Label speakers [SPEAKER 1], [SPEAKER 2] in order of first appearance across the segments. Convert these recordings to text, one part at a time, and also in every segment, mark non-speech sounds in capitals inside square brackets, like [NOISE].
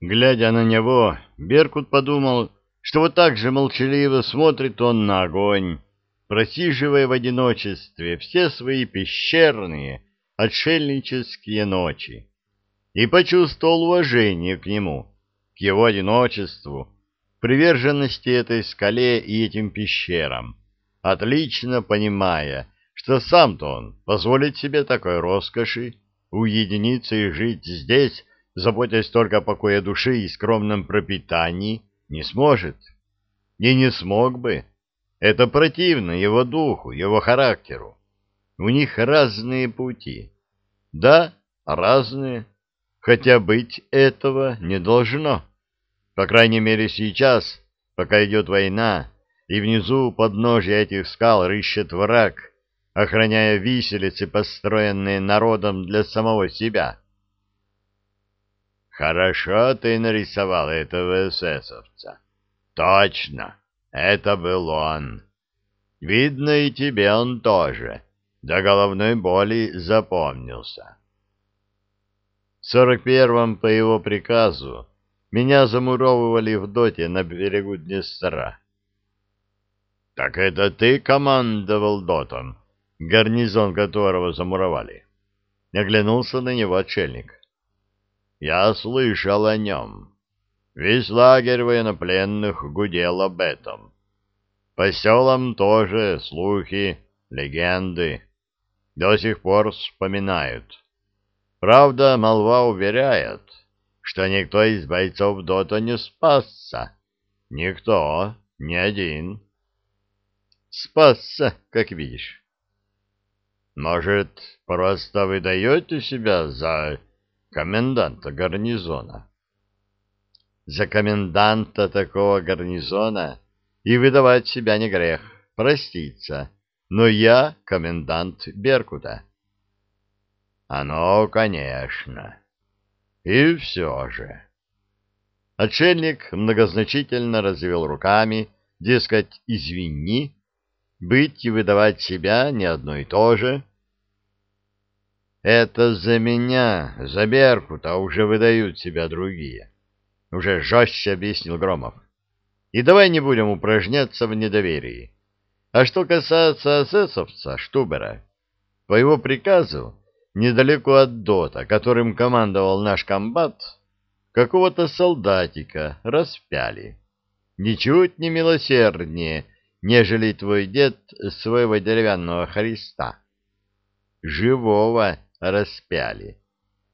[SPEAKER 1] Глядя на него, Беркут подумал, что вот так же молчаливо смотрит он на огонь, просиживая в одиночестве все свои пещерные, отшельнические ночи, и почувствовал уважение к нему, к его одиночеству, приверженности этой скале и этим пещерам, отлично понимая, что сам-то он позволить себе такой роскоши, уединиться и жить здесь, заботясь только о покое души и скромном пропитании, не сможет. И не смог бы. Это противно его духу, его характеру. У них разные пути. Да, разные. Хотя быть этого не должно. По крайней мере сейчас, пока идет война, и внизу подножия этих скал рыщет враг, охраняя виселицы, построенные народом для самого себя. Хорошо ты нарисовал этого эсэсовца. Точно, это был он. Видно, и тебе он тоже. До головной боли запомнился. В сорок первом по его приказу меня замуровывали в доте на берегу Днестра. — Так это ты командовал дотом, гарнизон которого замуровали? Оглянулся на него отшельник. Я слышал о нем. Весь лагерь военнопленных гудел об этом. По селам тоже слухи, легенды. До сих пор вспоминают. Правда, молва уверяет, что никто из бойцов Дота не спасся. Никто, ни один. Спасся, как видишь. Может, просто вы даете себя за коменданта гарнизона. За коменданта такого гарнизона и выдавать себя не грех, проститься, но я комендант Беркута. Оно, конечно. И все же. Отшельник многозначительно развел руками, дескать, извини, быть и выдавать себя не одно и то же — это за меня, за Беркута уже выдают себя другие. Уже жестче объяснил Громов. И давай не будем упражняться в недоверии. А что касается эсэсовца Штубера, по его приказу, недалеко от ДОТа, которым командовал наш комбат, какого-то солдатика распяли. Ничуть не милосерднее, нежели твой дед своего деревянного Христа. Живого распяли,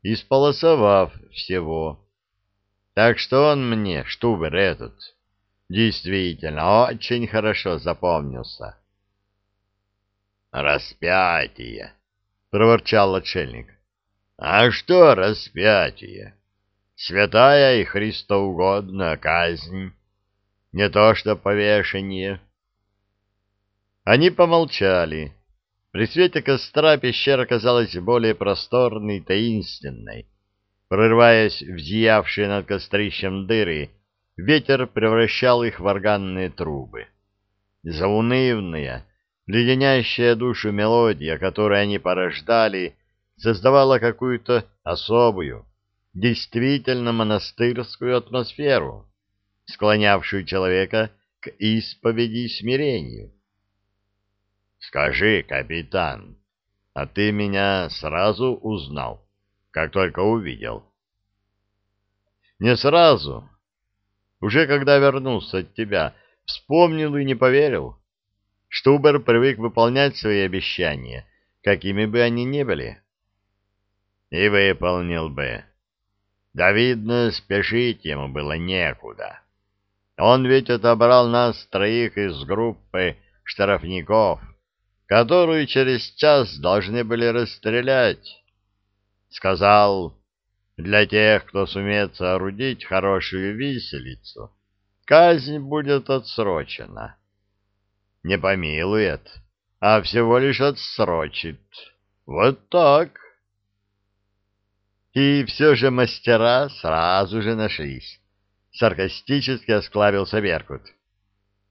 [SPEAKER 1] исполосовав всего. Так что он мне, штубер этот, действительно очень хорошо запомнился. «Распятие!» — проворчал отшельник. «А что распятие? Святая и христоугодная казнь, не то что повешение». Они помолчали, при свете костра пещера казалась более просторной и таинственной. Прорываясь в зиявшие над кострищем дыры, ветер превращал их в органные трубы. Заунывная, леденящая душу мелодия, которую они порождали, создавала какую-то особую, действительно монастырскую атмосферу, склонявшую человека к исповеди и смирению. Скажи, капитан, а ты меня сразу узнал, как только увидел? Не сразу. Уже когда вернулся от тебя, вспомнил и не поверил. Штубер привык выполнять свои обещания, какими бы они ни были. И выполнил бы. Да, видно, спешить ему было некуда. Он ведь отобрал нас троих из группы штрафников — которую через час должны были расстрелять. Сказал, для тех, кто сумеет соорудить хорошую виселицу, казнь будет отсрочена. Не помилует, а всего лишь отсрочит. Вот так. И все же мастера сразу же нашлись. Саркастически осклабился Беркут.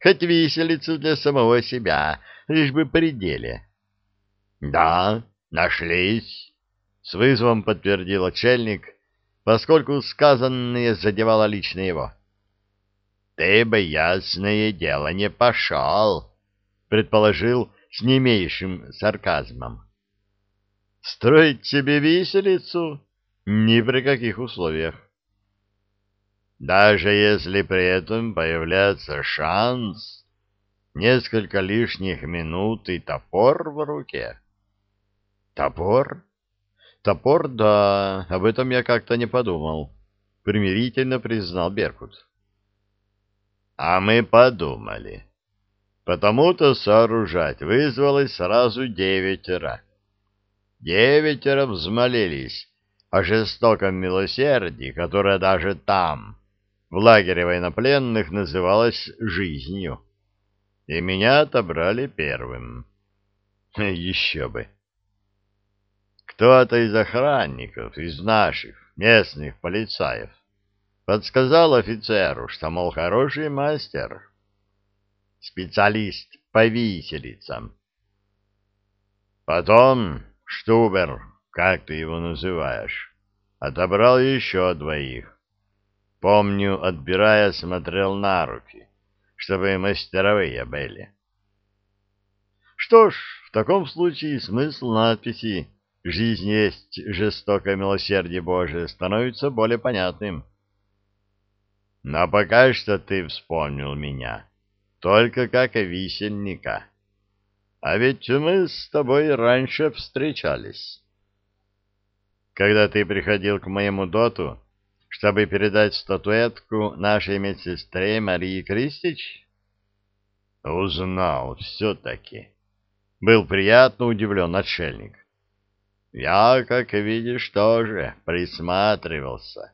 [SPEAKER 1] Хоть виселицу для самого себя — лишь бы пределе. — Да, нашлись, — с вызовом подтвердил отшельник поскольку сказанное задевало лично его. «Ты бы, ясное дело, не пошел», — предположил с не меньшим сарказмом. «Строить себе виселицу? Ни при каких условиях. Даже если при этом появляется шанс, несколько лишних минут и топор в руке». «Топор?» «Топор, да, об этом я как-то не подумал», — примирительно признал Беркут. А мы подумали. Потому-то сооружать вызвалось сразу девятеро. Девятеро взмолились о жестоком милосердии, которое даже там, в лагере военнопленных, называлось жизнью. И меня отобрали первым. [LAUGHS] Еще бы. Кто-то из охранников, из наших, местных полицаев, Подсказал офицеру, что, мол, хороший мастер, специалист по виселицам. Потом Штубер, как ты его называешь, отобрал еще двоих. Помню, отбирая, смотрел на руки, чтобы мастеровые были. Что ж, в таком случае смысл надписи «Жизнь есть жестокое милосердие Божие» становится более понятным. Но пока что ты вспомнил меня только как висельника. А ведь мы с тобой раньше встречались. Когда ты приходил к моему доту, чтобы передать статуэтку нашей медсестре Марии Кристич? Узнал все-таки. Был приятно удивлен отшельник. Я, как видишь, тоже присматривался.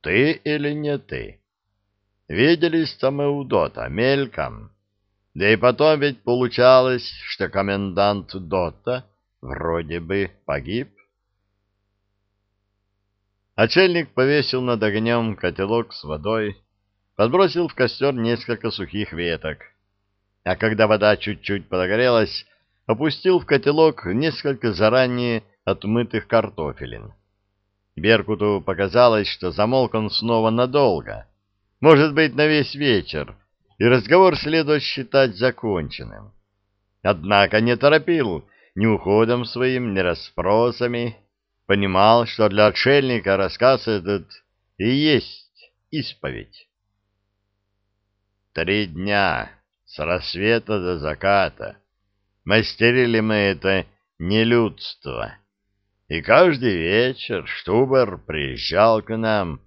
[SPEAKER 1] Ты или не ты? Виделись-то мы у Дота мельком. Да и потом ведь получалось, что комендант Дота вроде бы погиб. Очельник повесил над огнем котелок с водой, подбросил в костер несколько сухих веток, а когда вода чуть-чуть подогрелась, опустил в котелок несколько заранее отмытых картофелин. Беркуту показалось, что замолк он снова надолго — может быть, на весь вечер, и разговор следует считать законченным. Однако не торопил ни уходом своим, ни расспросами, понимал, что для отшельника рассказ этот и есть исповедь. Три дня с рассвета до заката мастерили мы это нелюдство, и каждый вечер Штубер приезжал к нам,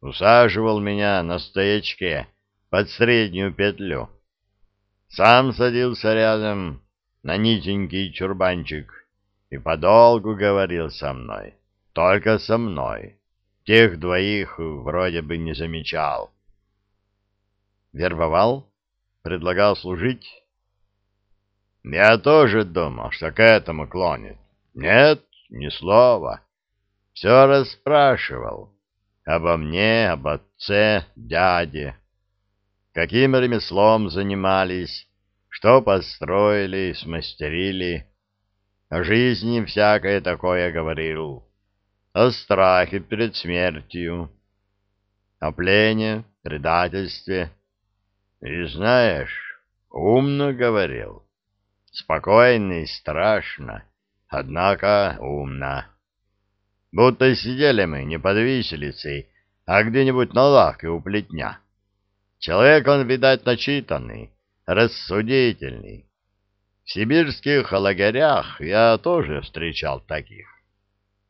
[SPEAKER 1] усаживал меня на стоячке под среднюю петлю. Сам садился рядом на нитенький чурбанчик и подолгу говорил со мной, только со мной. Тех двоих вроде бы не замечал. Вербовал? Предлагал служить? Я тоже думал, что к этому клонит. Нет, ни слова. Все расспрашивал обо мне, об отце, дяде. Каким ремеслом занимались, что построили, смастерили. О жизни всякое такое говорил, о страхе перед смертью, о плене, предательстве. И знаешь, умно говорил, спокойно и страшно, однако умно. Будто сидели мы не под виселицей, а где-нибудь на лавке у плетня. Человек он, видать, начитанный, рассудительный. Сибирских лагерях я тоже встречал таких.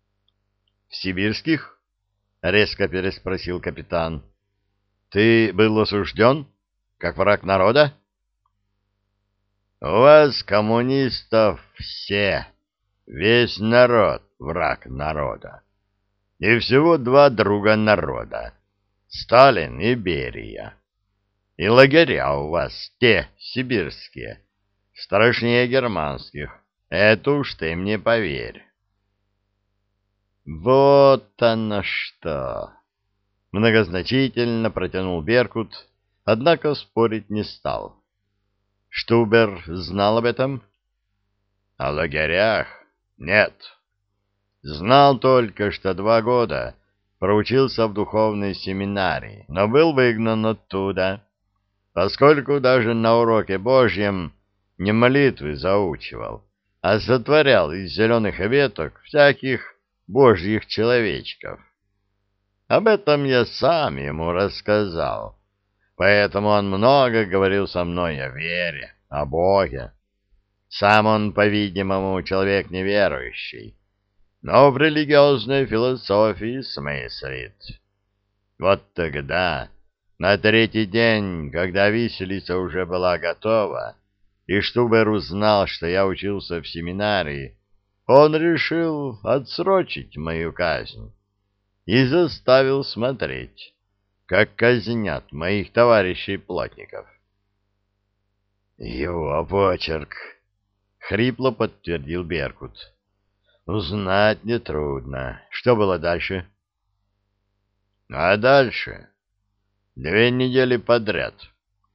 [SPEAKER 1] — В сибирских? — резко переспросил капитан. — Ты был осужден, как враг народа? — У вас, коммунистов, все, весь народ враг народа. И всего два друга народа — Сталин и Берия. И лагеря у вас те сибирские, страшнее германских. Это уж ты мне поверь. Вот оно что! Многозначительно протянул Беркут, однако спорить не стал. Штубер знал об этом? О лагерях? Нет. Знал только, что два года проучился в духовной семинарии, но был выгнан оттуда, поскольку даже на уроке Божьем не молитвы заучивал, а сотворял из зеленых веток всяких божьих человечков. Об этом я сам ему рассказал, поэтому он много говорил со мной о вере, о Боге. Сам он, по-видимому, человек неверующий, но в религиозной философии смыслит. Вот тогда, на третий день, когда виселица уже была готова, и Штубер узнал, что я учился в семинарии, он решил отсрочить мою казнь и заставил смотреть, как казнят моих товарищей-плотников. «Его почерк!» — хрипло подтвердил Беркут. «Узнать нетрудно. Что было дальше?» «А дальше? Две недели подряд.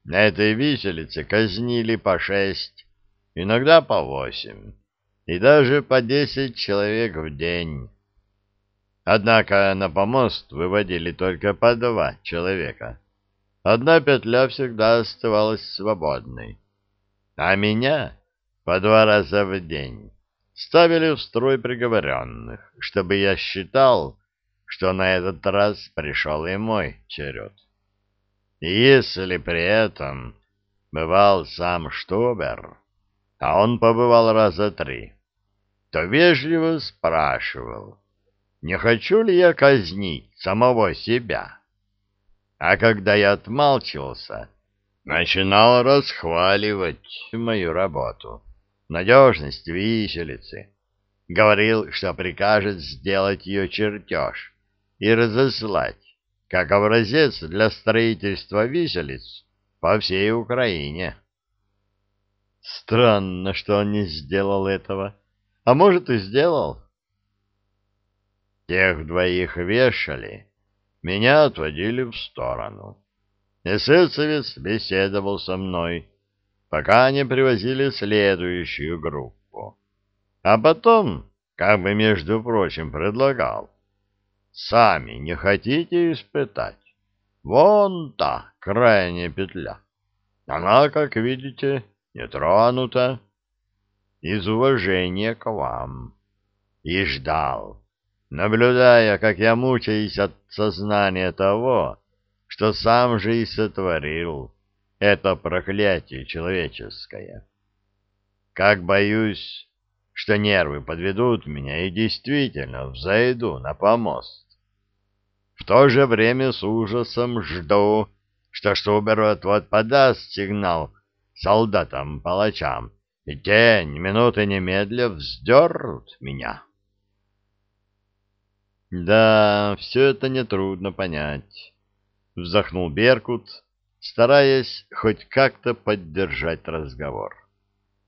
[SPEAKER 1] На этой виселице казнили по шесть, иногда по восемь, и даже по десять человек в день». Однако на помост выводили только по два человека. Одна петля всегда оставалась свободной. А меня по два раза в день ставили в строй приговоренных, чтобы я считал, что на этот раз пришел и мой черед. Если при этом бывал сам Штубер, а он побывал раза три, то вежливо спрашивал — не хочу ли я казнить самого себя. А когда я отмалчивался, начинал расхваливать мою работу, надежность виселицы, говорил, что прикажет сделать ее чертеж и разослать, как образец для строительства виселиц по всей Украине. Странно, что он не сделал этого. А может, и сделал. Тех двоих вешали, меня отводили в сторону. Эсэсовец беседовал со мной, пока не привозили следующую группу. А потом, как бы между прочим, предлагал. Сами не хотите испытать? Вон та крайняя петля. Она, как видите, не тронута. Из уважения к вам. И ждал наблюдая, как я мучаюсь от сознания того, что сам же и сотворил это проклятие человеческое. Как боюсь, что нервы подведут меня и действительно взойду на помост. В то же время с ужасом жду, что Штубер вот-вот подаст сигнал солдатам-палачам, и те, ни минуты немедля, вздернут меня. Да, все это нетрудно понять, вздохнул Беркут, стараясь хоть как-то поддержать разговор.